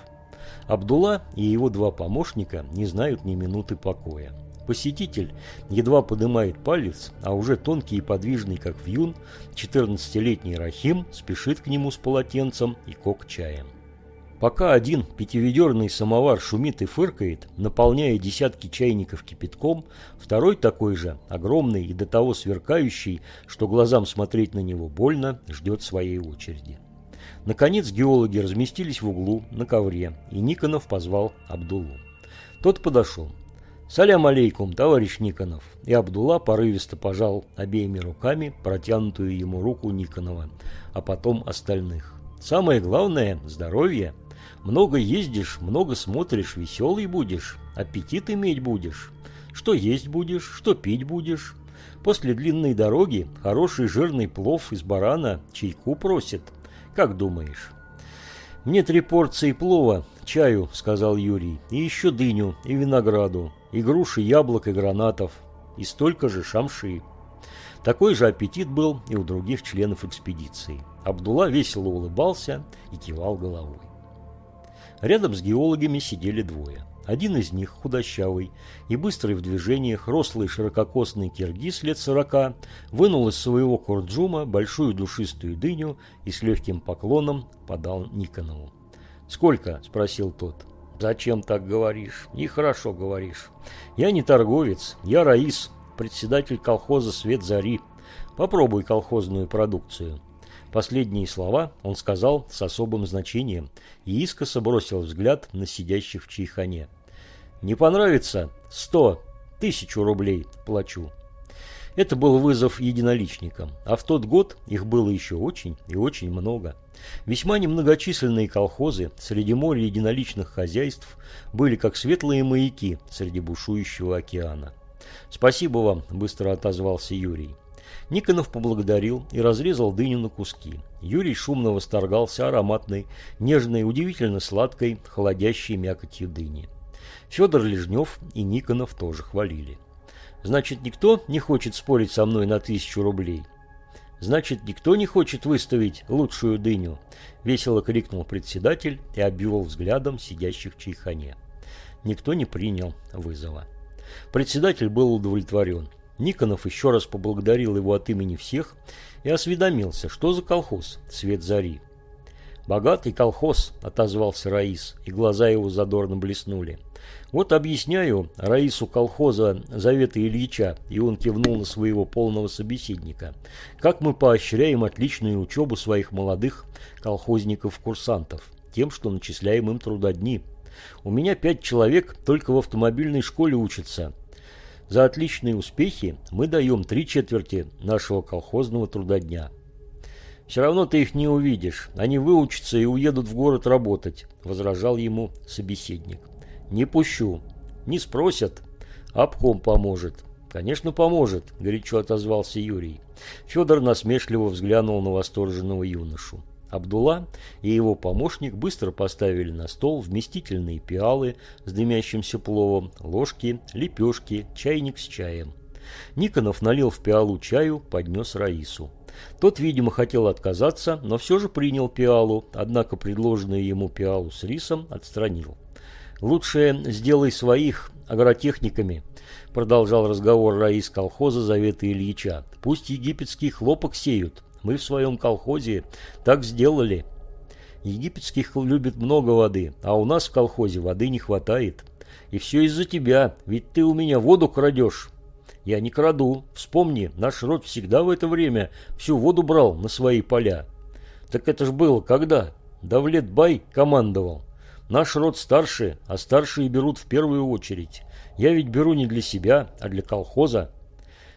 A: Абдулла и его два помощника не знают ни минуты покоя. Посетитель едва поднимает палец, а уже тонкий и подвижный, как вьюн, 14-летний Рахим спешит к нему с полотенцем и кок-чаем. Пока один пятиведерный самовар шумит и фыркает, наполняя десятки чайников кипятком, второй такой же, огромный и до того сверкающий, что глазам смотреть на него больно, ждет своей очереди. Наконец геологи разместились в углу на ковре, и Никонов позвал Абдуллу. Тот подошел. «Салям алейкум, товарищ Никонов!» И Абдулла порывисто пожал обеими руками протянутую ему руку Никонова, а потом остальных. «Самое главное – здоровье. Много ездишь, много смотришь, веселый будешь, аппетит иметь будешь. Что есть будешь, что пить будешь. После длинной дороги хороший жирный плов из барана чайку просит – как думаешь?» «Мне три порции плова, чаю», — сказал Юрий, — «и еще дыню, и винограду, и груши, яблок и гранатов, и столько же шамши». Такой же аппетит был и у других членов экспедиции. Абдулла весело улыбался и кивал головой. Рядом с геологами сидели двое. Один из них, худощавый и быстрый в движениях, рослый ширококосный киргиз лет сорока, вынул из своего курджума большую душистую дыню и с легким поклоном подал Никонову. «Сколько?» – спросил тот. «Зачем так говоришь? Нехорошо говоришь. Я не торговец, я Раис, председатель колхоза «Свет зари». Попробуй колхозную продукцию». Последние слова он сказал с особым значением и искоса бросил взгляд на сидящих в чайхане. «Не понравится? Сто, тысячу рублей плачу». Это был вызов единоличникам, а в тот год их было еще очень и очень много. Весьма немногочисленные колхозы среди моря единоличных хозяйств были как светлые маяки среди бушующего океана. «Спасибо вам», – быстро отозвался Юрий. Никонов поблагодарил и разрезал дыню на куски. Юрий шумно восторгался ароматной, нежной, удивительно сладкой, холодящей мякотью дыни. Федор Лежнев и Никонов тоже хвалили. «Значит, никто не хочет спорить со мной на тысячу рублей?» «Значит, никто не хочет выставить лучшую дыню?» – весело крикнул председатель и обвел взглядом сидящих в чайхане. Никто не принял вызова. Председатель был удовлетворен. Никонов еще раз поблагодарил его от имени всех и осведомился, что за колхоз «Свет зари». «Богатый колхоз», — отозвался Раис, и глаза его задорно блеснули. «Вот объясняю Раису колхоза Завета Ильича», и он кивнул на своего полного собеседника, «как мы поощряем отличную учебу своих молодых колхозников-курсантов, тем, что начисляем им трудодни. У меня пять человек только в автомобильной школе учатся, за отличные успехи мы даем три четверти нашего колхозного трудодня. Все равно ты их не увидишь. Они выучатся и уедут в город работать, возражал ему собеседник. Не пущу. Не спросят. Обком поможет. Конечно, поможет, горячо отозвался Юрий. Федор насмешливо взглянул на восторженного юношу. Абдулла и его помощник быстро поставили на стол вместительные пиалы с дымящимся пловом, ложки, лепешки, чайник с чаем. Никонов налил в пиалу чаю, поднес Раису. Тот, видимо, хотел отказаться, но все же принял пиалу, однако предложенную ему пиалу с рисом отстранил. «Лучше сделай своих агротехниками», – продолжал разговор Раис колхоза Завета Ильича. «Пусть египетский хлопок сеют, мы в своем колхозе так сделали. Египетских любит много воды, а у нас в колхозе воды не хватает. И все из-за тебя, ведь ты у меня воду крадешь. Я не краду. Вспомни, наш род всегда в это время всю воду брал на свои поля. Так это ж было когда? Давлет Бай командовал. Наш род старше, а старшие берут в первую очередь. Я ведь беру не для себя, а для колхоза.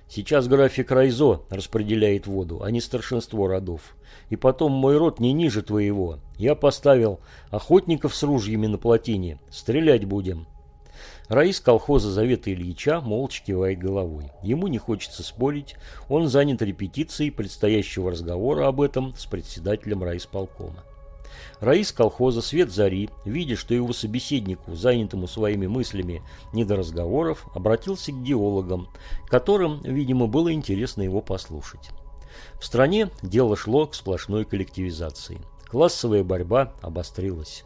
A: Сейчас график Райзо распределяет воду, а не старшинство родов. И потом мой род не ниже твоего. Я поставил охотников с ружьями на плотине. Стрелять будем. Раис колхоза Завета Ильича молча кивает головой. Ему не хочется спорить, он занят репетицией предстоящего разговора об этом с председателем райисполкома. Раис колхоза «Свет зари», видя, что его собеседнику, занятому своими мыслями не до разговоров, обратился к геологам, которым, видимо, было интересно его послушать. В стране дело шло к сплошной коллективизации. Классовая борьба обострилась.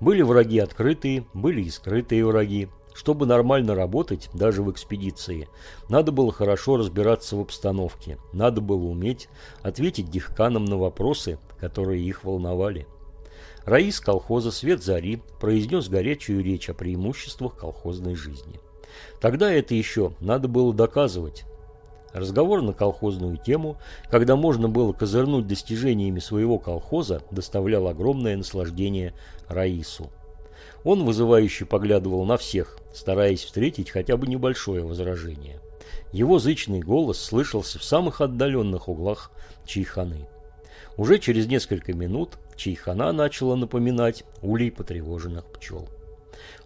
A: Были враги открытые, были и скрытые враги. Чтобы нормально работать, даже в экспедиции, надо было хорошо разбираться в обстановке, надо было уметь ответить дихканам на вопросы, которые их волновали. Раис колхоза «Свет зари» произнес горячую речь о преимуществах колхозной жизни. Тогда это еще надо было доказывать. Разговор на колхозную тему, когда можно было козырнуть достижениями своего колхоза, доставлял огромное наслаждение Раису. Он вызывающе поглядывал на всех, стараясь встретить хотя бы небольшое возражение. Его зычный голос слышался в самых отдаленных углах чайханы. Уже через несколько минут чайхана начала напоминать улей потревоженных пчел.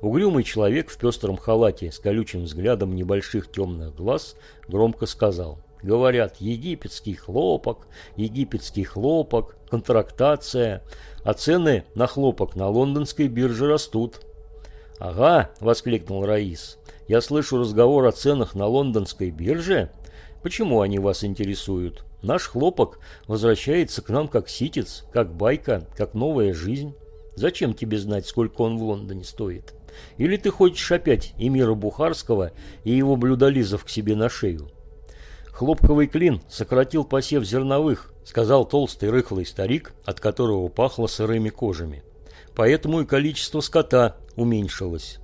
A: Угрюмый человек в пестром халате с колючим взглядом небольших темных глаз громко сказал Говорят, египетский хлопок, египетский хлопок, контрактация, а цены на хлопок на лондонской бирже растут. «Ага», – воскликнул Раис, – «я слышу разговор о ценах на лондонской бирже. Почему они вас интересуют?» Наш хлопок возвращается к нам как ситец, как байка, как новая жизнь. Зачем тебе знать, сколько он в Лондоне стоит? Или ты хочешь опять Эмира Бухарского и его блюдолизов к себе на шею? Хлопковый клин сократил посев зерновых, сказал толстый рыхлый старик, от которого пахло сырыми кожами. Поэтому и количество скота уменьшилось.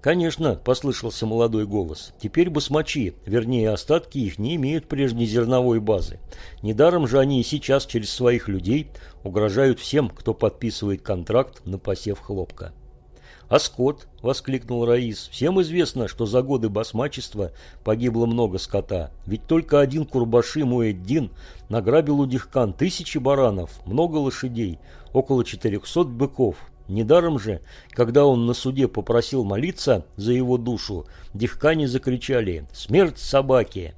A: «Конечно», – послышался молодой голос. «Теперь басмачи, вернее остатки их, не имеют прежней зерновой базы. Недаром же они и сейчас через своих людей угрожают всем, кто подписывает контракт на посев хлопка». «А скот?» – воскликнул Раис. «Всем известно, что за годы басмачества погибло много скота. Ведь только один Курбаши Муэддин награбил у Дихкан тысячи баранов, много лошадей, около четырехсот быков, Недаром же, когда он на суде попросил молиться за его душу, дихкане закричали «Смерть собаке!».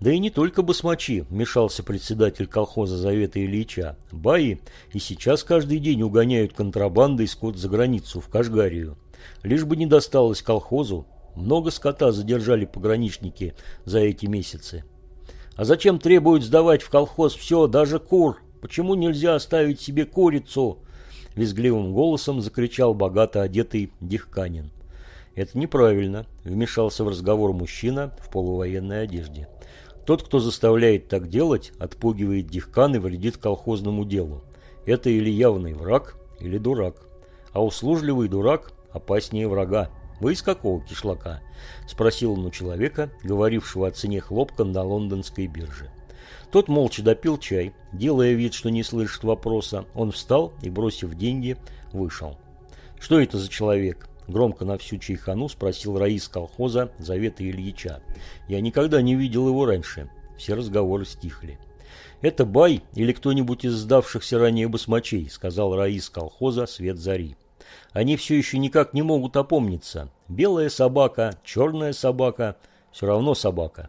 A: Да и не только басмачи, вмешался председатель колхоза Завета Ильича. Баи и сейчас каждый день угоняют контрабандой скот за границу, в Кашгарию. Лишь бы не досталось колхозу. Много скота задержали пограничники за эти месяцы. А зачем требуют сдавать в колхоз все, даже кур? Почему нельзя оставить себе курицу? Визгливым голосом закричал богато одетый Дихканин. «Это неправильно», – вмешался в разговор мужчина в полувоенной одежде. «Тот, кто заставляет так делать, отпугивает Дихкан и вредит колхозному делу. Это или явный враг, или дурак. А услужливый дурак опаснее врага. Вы из какого кишлака?» – спросил он у человека, говорившего о цене хлопка на лондонской бирже. Тот молча допил чай, делая вид, что не слышит вопроса. Он встал и, бросив деньги, вышел. «Что это за человек?» Громко на всю чайхану спросил Раис колхоза Завета Ильича. «Я никогда не видел его раньше». Все разговоры стихли. «Это Бай или кто-нибудь из сдавшихся ранее басмачей», сказал Раис колхоза Свет Зари. «Они все еще никак не могут опомниться. Белая собака, черная собака. Все равно собака.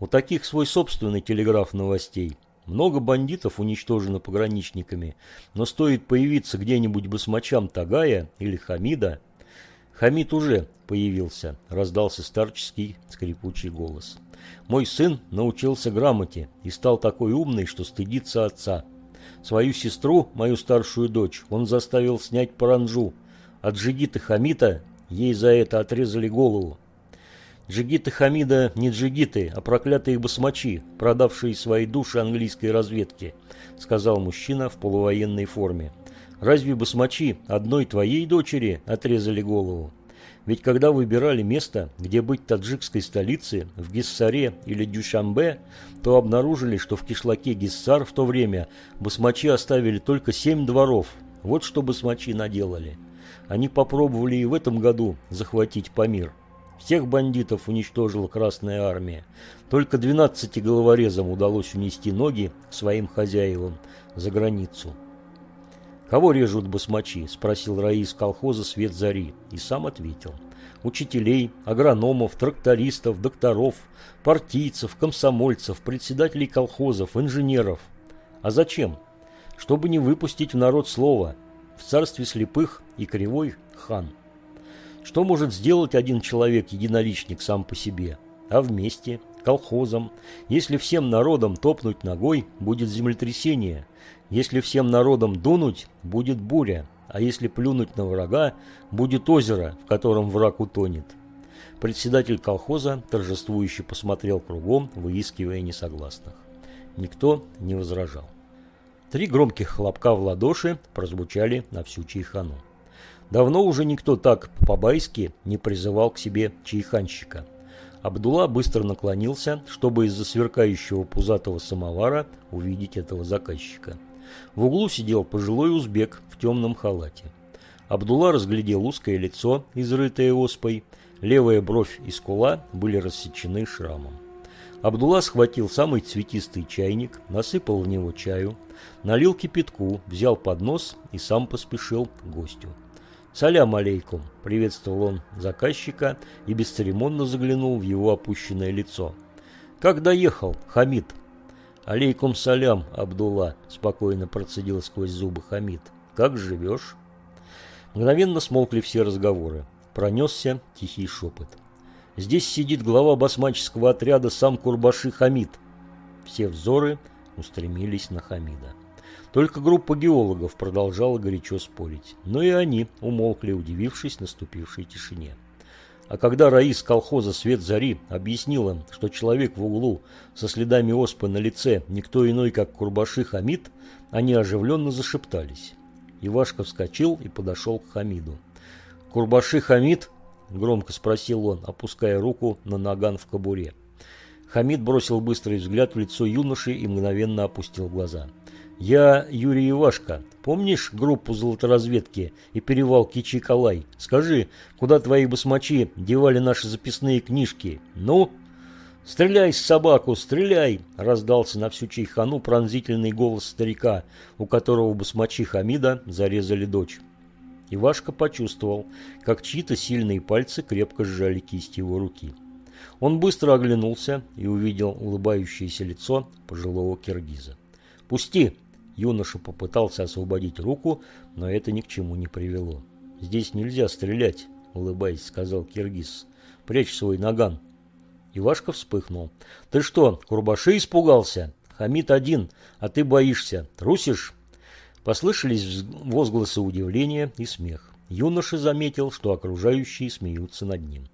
A: У таких свой собственный телеграф новостей. Много бандитов уничтожено пограничниками, но стоит появиться где-нибудь басмачам Тагая или Хамида. Хамид уже появился, раздался старческий скрипучий голос. Мой сын научился грамоте и стал такой умный, что стыдится отца. Свою сестру, мою старшую дочь, он заставил снять паранжу. От джигита Хамита ей за это отрезали голову. Джигиты Хамида не джигиты, а проклятые басмачи, продавшие свои души английской разведке, сказал мужчина в полувоенной форме. Разве басмачи одной твоей дочери отрезали голову? Ведь когда выбирали место, где быть таджикской столице, в Гиссаре или Дюшамбе, то обнаружили, что в кишлаке Гиссар в то время басмачи оставили только семь дворов. Вот что басмачи наделали. Они попробовали и в этом году захватить Памир. Всех бандитов уничтожила Красная Армия. Только 12 головорезам удалось унести ноги своим хозяевам за границу. «Кого режут басмачи?» – спросил Раис колхоза «Свет зари» и сам ответил. «Учителей, агрономов, трактористов, докторов, партийцев, комсомольцев, председателей колхозов, инженеров. А зачем? Чтобы не выпустить в народ слово. В царстве слепых и кривой хан». Что может сделать один человек-единоличник сам по себе? А вместе, колхозом, если всем народом топнуть ногой, будет землетрясение. Если всем народом дунуть, будет буря. А если плюнуть на врага, будет озеро, в котором враг утонет. Председатель колхоза торжествующе посмотрел кругом, выискивая несогласных. Никто не возражал. Три громких хлопка в ладоши прозвучали на всю чайхану. Давно уже никто так по-байски не призывал к себе чайханщика. Абдулла быстро наклонился, чтобы из-за сверкающего пузатого самовара увидеть этого заказчика. В углу сидел пожилой узбек в темном халате. Абдулла разглядел узкое лицо, изрытое оспой, левая бровь и скула были рассечены шрамом. Абдулла схватил самый цветистый чайник, насыпал в него чаю, налил кипятку, взял поднос и сам поспешил к гостю. «Салям алейкум!» – приветствовал он заказчика и бесцеремонно заглянул в его опущенное лицо. «Как доехал, Хамид?» «Алейкум салям, Абдулла!» – спокойно процедил сквозь зубы Хамид. «Как живешь?» Мгновенно смолкли все разговоры. Пронесся тихий шепот. «Здесь сидит глава басмаческого отряда сам Курбаши Хамид». Все взоры устремились на Хамида. Только группа геологов продолжала горячо спорить. Но и они умолкли, удивившись наступившей тишине. А когда Раис колхоза «Свет зари» объяснил им, что человек в углу со следами оспы на лице никто иной, как Курбаши Хамид, они оживленно зашептались. Ивашка вскочил и подошел к Хамиду. «Курбаши Хамид?» – громко спросил он, опуская руку на наган в кобуре. Хамид бросил быстрый взгляд в лицо юноши и мгновенно опустил глаза – я Юрий Ивашко. Помнишь группу золоторазведки и перевал Кичи-Калай? Скажи, куда твои басмачи девали наши записные книжки? Ну? «Стреляй собаку, стреляй!» – раздался на всю чайхану пронзительный голос старика, у которого басмачи Хамида зарезали дочь. Ивашка почувствовал, как чьи-то сильные пальцы крепко сжали кисть его руки. Он быстро оглянулся и увидел улыбающееся лицо пожилого киргиза. «Пусти!» Юноша попытался освободить руку, но это ни к чему не привело. «Здесь нельзя стрелять», — улыбаясь, сказал Киргиз. «Прячь свой наган». Ивашка вспыхнул. «Ты что, Курбаши испугался? Хамид один, а ты боишься. Трусишь?» Послышались возгласы удивления и смех. Юноша заметил, что окружающие смеются над ним.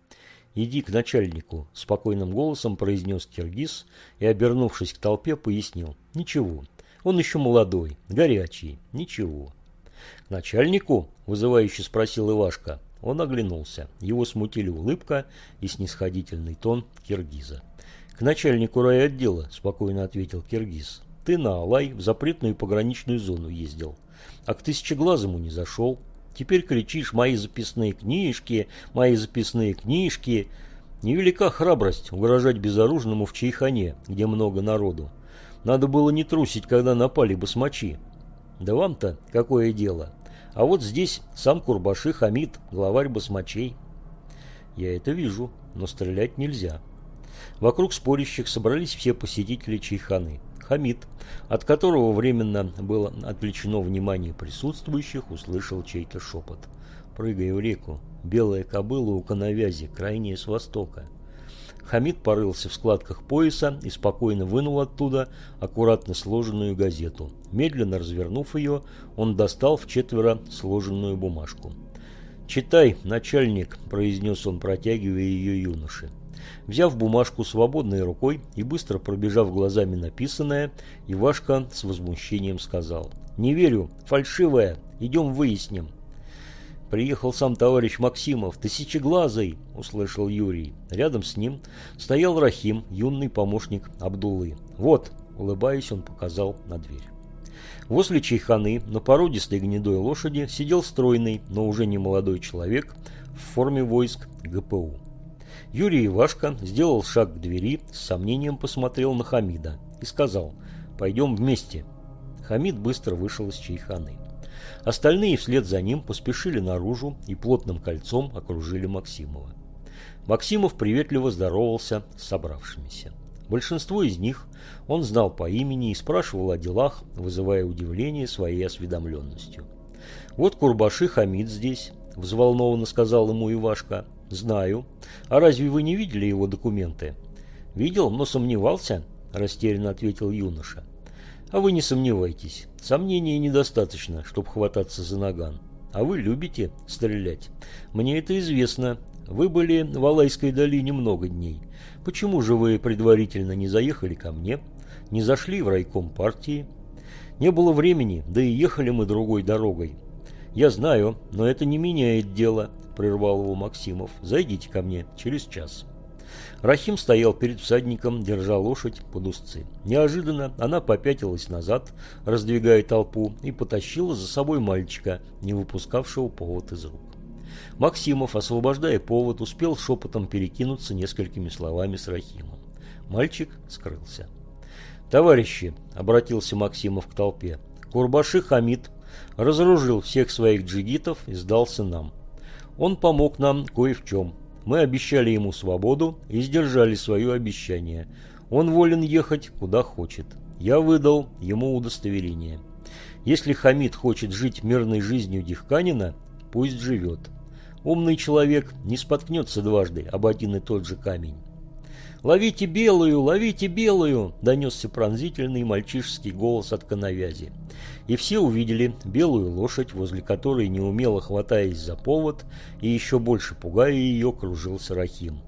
A: «Иди к начальнику», – спокойным голосом произнес Киргиз и, обернувшись к толпе, пояснил. «Ничего, он еще молодой, горячий, ничего. К начальнику, вызывающе спросил Ивашка. Он оглянулся. Его смутили улыбка и снисходительный тон киргиза. К начальнику райотдела, спокойно ответил киргиз. Ты на Алай в запретную пограничную зону ездил. А к тысячеглазому не зашел. Теперь кричишь «Мои записные книжки! Мои записные книжки!» Невелика храбрость угрожать безоружному в Чайхане, где много народу. Надо было не трусить, когда напали басмачи. Да вам-то какое дело? А вот здесь сам Курбаши Хамид, главарь басмачей. Я это вижу, но стрелять нельзя. Вокруг спорящих собрались все посетители чайханы. Хамид, от которого временно было отвлечено внимание присутствующих, услышал чей-то шепот. «Прыгай в реку. Белая кобыла у коновязи, крайняя с востока». Хамид порылся в складках пояса и спокойно вынул оттуда аккуратно сложенную газету. Медленно развернув ее, он достал в четверо сложенную бумажку. «Читай, начальник», – произнес он, протягивая ее юноше. Взяв бумажку свободной рукой и быстро пробежав глазами написанное, Ивашка с возмущением сказал. «Не верю, фальшивая, идем выясним». «Приехал сам товарищ Максимов, тысячеглазый!» – услышал Юрий. Рядом с ним стоял Рахим, юный помощник Абдулы. «Вот!» – улыбаясь, он показал на дверь. Возле чайханы на породистой гнедой лошади сидел стройный, но уже не молодой человек в форме войск ГПУ. Юрий Ивашко сделал шаг к двери, с сомнением посмотрел на Хамида и сказал «Пойдем вместе». Хамид быстро вышел из чайханы. Остальные вслед за ним поспешили наружу и плотным кольцом окружили Максимова. Максимов приветливо здоровался с собравшимися. Большинство из них он знал по имени и спрашивал о делах, вызывая удивление своей осведомленностью. «Вот Курбаши Хамид здесь», – взволнованно сказал ему Ивашка. «Знаю. А разве вы не видели его документы?» «Видел, но сомневался», – растерянно ответил юноша. «А вы не сомневайтесь. Сомнений недостаточно, чтобы хвататься за наган. А вы любите стрелять. Мне это известно. Вы были в Алайской долине много дней. Почему же вы предварительно не заехали ко мне? Не зашли в райком партии? Не было времени, да и ехали мы другой дорогой. Я знаю, но это не меняет дело, прервал его Максимов. Зайдите ко мне через час. Рахим стоял перед всадником, держа лошадь под узцы. Неожиданно она попятилась назад, раздвигая толпу, и потащила за собой мальчика, не выпускавшего повод из рук. Максимов, освобождая повод, успел шепотом перекинуться несколькими словами с Рахимом. Мальчик скрылся. «Товарищи», — обратился Максимов к толпе, — «Курбаши Хамид разоружил всех своих джигитов и сдался нам. Он помог нам кое в чем. Мы обещали ему свободу и сдержали свое обещание. Он волен ехать куда хочет. Я выдал ему удостоверение. Если Хамид хочет жить мирной жизнью Дихканина, пусть живет. Умный человек не споткнется дважды об один и тот же камень. «Ловите белую! Ловите белую!» – донесся пронзительный мальчишеский голос от коновязи. И все увидели белую лошадь, возле которой, неумело хватаясь за повод и еще больше пугая ее, кружился Рахим.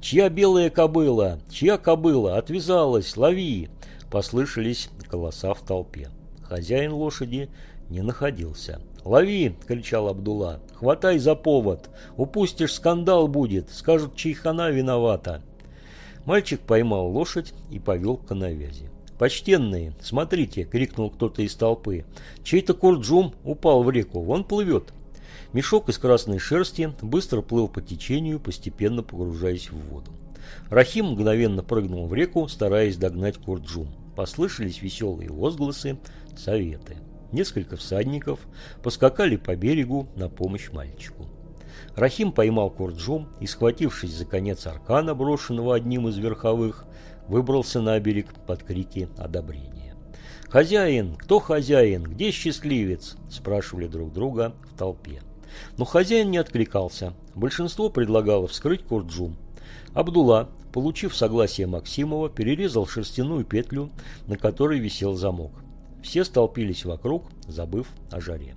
A: «Чья белая кобыла? Чья кобыла? Отвязалась! Лови!» – послышались голоса в толпе. Хозяин лошади не находился. «Лови!» – кричал Абдулла. «Хватай за повод! Упустишь, скандал будет! Скажут, чайхана виновата!» Мальчик поймал лошадь и повел к навязи. «Почтенные, смотрите!» – крикнул кто-то из толпы. «Чей-то курджум упал в реку, вон плывет!» Мешок из красной шерсти быстро плыл по течению, постепенно погружаясь в воду. Рахим мгновенно прыгнул в реку, стараясь догнать Курджум. Послышались веселые возгласы, советы. Несколько всадников поскакали по берегу на помощь мальчику. Рахим поймал Курджум и, схватившись за конец аркана, брошенного одним из верховых, выбрался на берег под крики одобрения. «Хозяин! Кто хозяин? Где счастливец?» – спрашивали друг друга в толпе. Но хозяин не откликался. Большинство предлагало вскрыть Курджум. Абдулла, получив согласие Максимова, перерезал шерстяную петлю, на которой висел замок. Все столпились вокруг, забыв о жаре.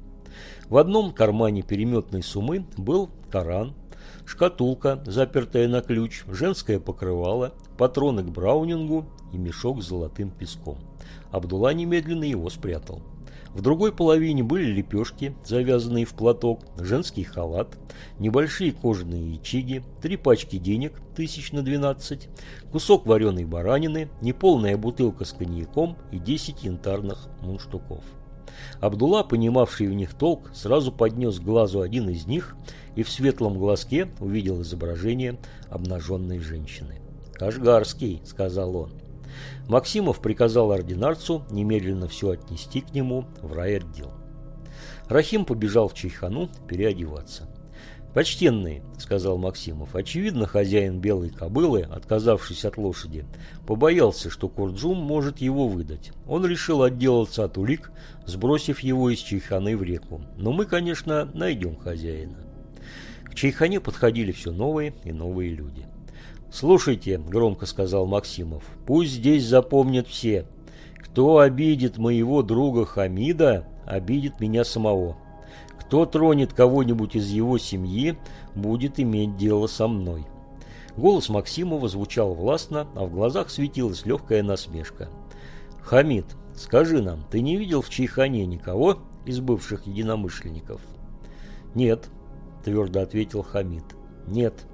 A: В одном кармане переметной сумы был Коран, шкатулка, запертая на ключ, женское покрывало, патроны к браунингу и мешок с золотым песком. Абдулла немедленно его спрятал. В другой половине были лепешки, завязанные в платок, женский халат, небольшие кожаные ячиги, три пачки денег, тысяч на двенадцать, кусок вареной баранины, неполная бутылка с коньяком и десять янтарных мунштуков. Абдулла, понимавший в них толк, сразу поднес к глазу один из них и в светлом глазке увидел изображение обнаженной женщины. «Кашгарский», — сказал он. Максимов приказал ординарцу немедленно все отнести к нему в райотдел. Рахим побежал в Чайхану переодеваться. «Почтенный», — сказал Максимов, — очевидно, хозяин белой кобылы, отказавшись от лошади, побоялся, что Курджум может его выдать. Он решил отделаться от улик, сбросив его из чайханы в реку. Но мы, конечно, найдем хозяина. К чайхане подходили все новые и новые люди. «Слушайте», — громко сказал Максимов, — «пусть здесь запомнят все. Кто обидит моего друга Хамида, обидит меня самого». Кто тронет кого-нибудь из его семьи, будет иметь дело со мной. Голос Максимова звучал властно, а в глазах светилась легкая насмешка. «Хамид, скажи нам, ты не видел в Чайхане никого из бывших единомышленников?» «Нет», – твердо ответил Хамид. «Нет».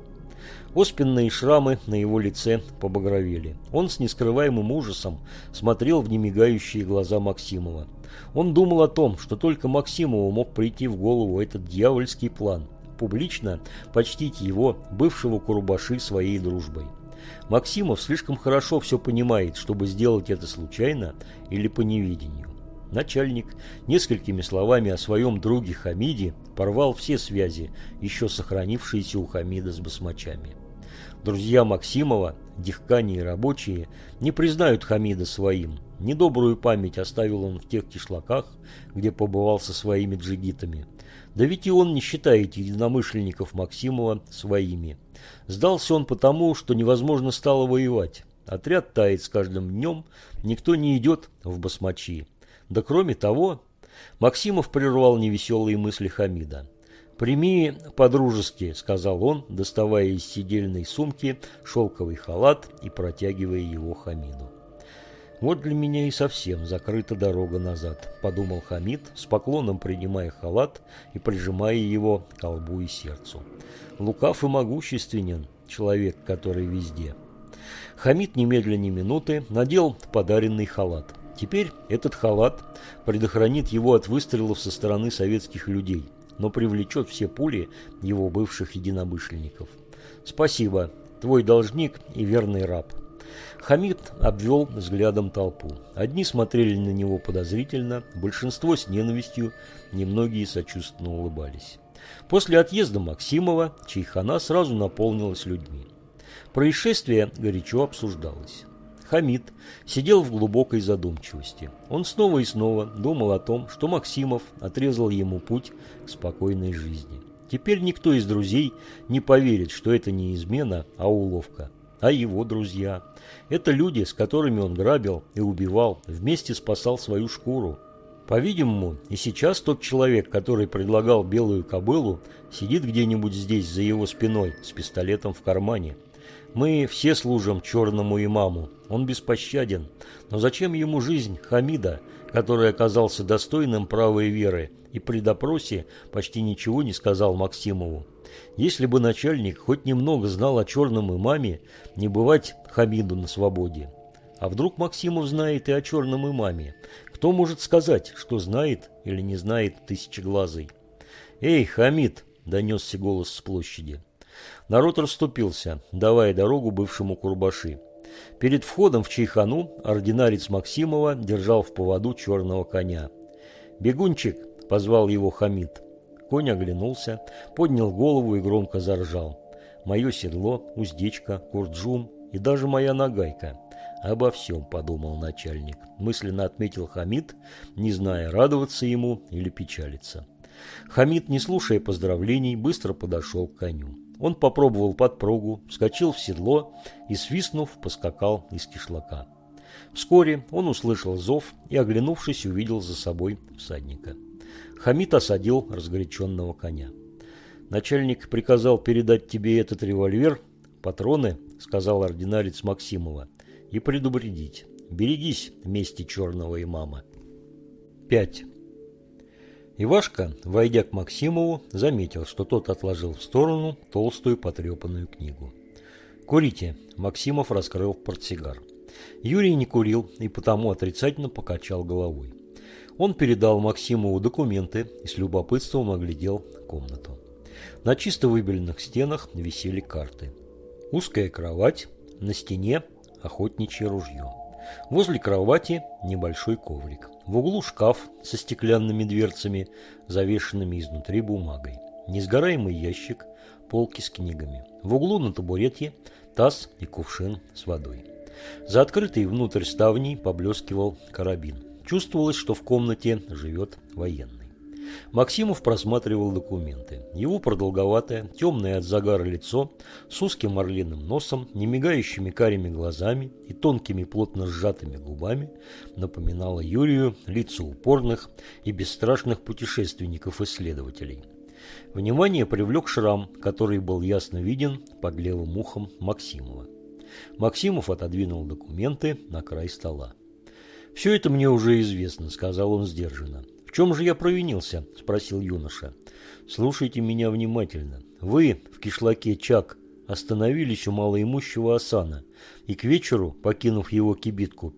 A: Оспенные шрамы на его лице побагровели. Он с нескрываемым ужасом смотрел в немигающие глаза Максимова. Он думал о том, что только Максимову мог прийти в голову этот дьявольский план – публично почтить его, бывшего Курбаши, своей дружбой. Максимов слишком хорошо все понимает, чтобы сделать это случайно или по невидению. Начальник несколькими словами о своем друге Хамиде порвал все связи, еще сохранившиеся у Хамида с басмачами. Друзья Максимова, дихкани и рабочие, не признают Хамида своим, Недобрую память оставил он в тех кишлаках, где побывал со своими джигитами. Да ведь и он не считает единомышленников Максимова своими. Сдался он потому, что невозможно стало воевать. Отряд тает с каждым днем, никто не идет в басмачи. Да кроме того, Максимов прервал невеселые мысли Хамида. «Прими по-дружески», — сказал он, доставая из сидельной сумки шелковый халат и протягивая его Хамиду. Вот для меня и совсем закрыта дорога назад, подумал Хамид, с поклоном принимая халат и прижимая его к колбу и сердцу. Лукав и могущественен человек, который везде. Хамид немедленно минуты надел подаренный халат. Теперь этот халат предохранит его от выстрелов со стороны советских людей, но привлечет все пули его бывших единомышленников. Спасибо, твой должник и верный раб. Хамид обвел взглядом толпу. Одни смотрели на него подозрительно, большинство с ненавистью, немногие сочувственно улыбались. После отъезда Максимова чайхана сразу наполнилась людьми. Происшествие горячо обсуждалось. Хамид сидел в глубокой задумчивости. Он снова и снова думал о том, что Максимов отрезал ему путь к спокойной жизни. Теперь никто из друзей не поверит, что это не измена, а уловка. А его друзья? Это люди, с которыми он грабил и убивал, вместе спасал свою шкуру. По-видимому, и сейчас тот человек, который предлагал белую кобылу, сидит где-нибудь здесь за его спиной с пистолетом в кармане. Мы все служим черному имаму, он беспощаден. Но зачем ему жизнь Хамида, который оказался достойным правой веры и при допросе почти ничего не сказал Максимову? Если бы начальник хоть немного знал о черном имаме, не бывать Хамиду на свободе. А вдруг Максимов знает и о черном имаме? Кто может сказать, что знает или не знает тысячеглазый? «Эй, Хамид!» – донесся голос с площади. Народ расступился, давая дорогу бывшему Курбаши. Перед входом в Чайхану ординарец Максимова держал в поводу черного коня. «Бегунчик!» – позвал его Хамид. Конь оглянулся, поднял голову и громко заржал. Мое седло, уздечка, курджум и даже моя нагайка. Обо всем подумал начальник. Мысленно отметил Хамид, не зная, радоваться ему или печалиться. Хамид, не слушая поздравлений, быстро подошел к коню. Он попробовал подпругу, вскочил в седло и, свистнув, поскакал из кишлака. Вскоре он услышал зов и, оглянувшись, увидел за собой всадника. Хамид осадил разгоряченного коня. «Начальник приказал передать тебе этот револьвер, патроны», — сказал ординарец Максимова, — «и предупредить. Берегись мести черного имама». 5. Ивашка, войдя к Максимову, заметил, что тот отложил в сторону толстую потрепанную книгу. «Курите», — Максимов раскрыл портсигар. Юрий не курил и потому отрицательно покачал головой. Он передал Максимову документы и с любопытством оглядел комнату. На чисто выбеленных стенах висели карты. Узкая кровать, на стене охотничье ружье. Возле кровати небольшой коврик. В углу шкаф со стеклянными дверцами, завешенными изнутри бумагой. несгораемый ящик, полки с книгами. В углу на табурете таз и кувшин с водой. За открытой внутрь ставней поблескивал карабин. Чувствовалось, что в комнате живет военный. Максимов просматривал документы. Его продолговатое, темное от загара лицо с узким орлиным носом, немигающими карими глазами и тонкими плотно сжатыми губами напоминало Юрию лица упорных и бесстрашных путешественников-исследователей. Внимание привлек шрам, который был ясно виден под левым ухом Максимова. Максимов отодвинул документы на край стола. «Все это мне уже известно», — сказал он сдержанно. «В чем же я провинился?» – спросил юноша. «Слушайте меня внимательно. Вы в кишлаке Чак остановились у малоимущего Асана и к вечеру, покинув его кибитку,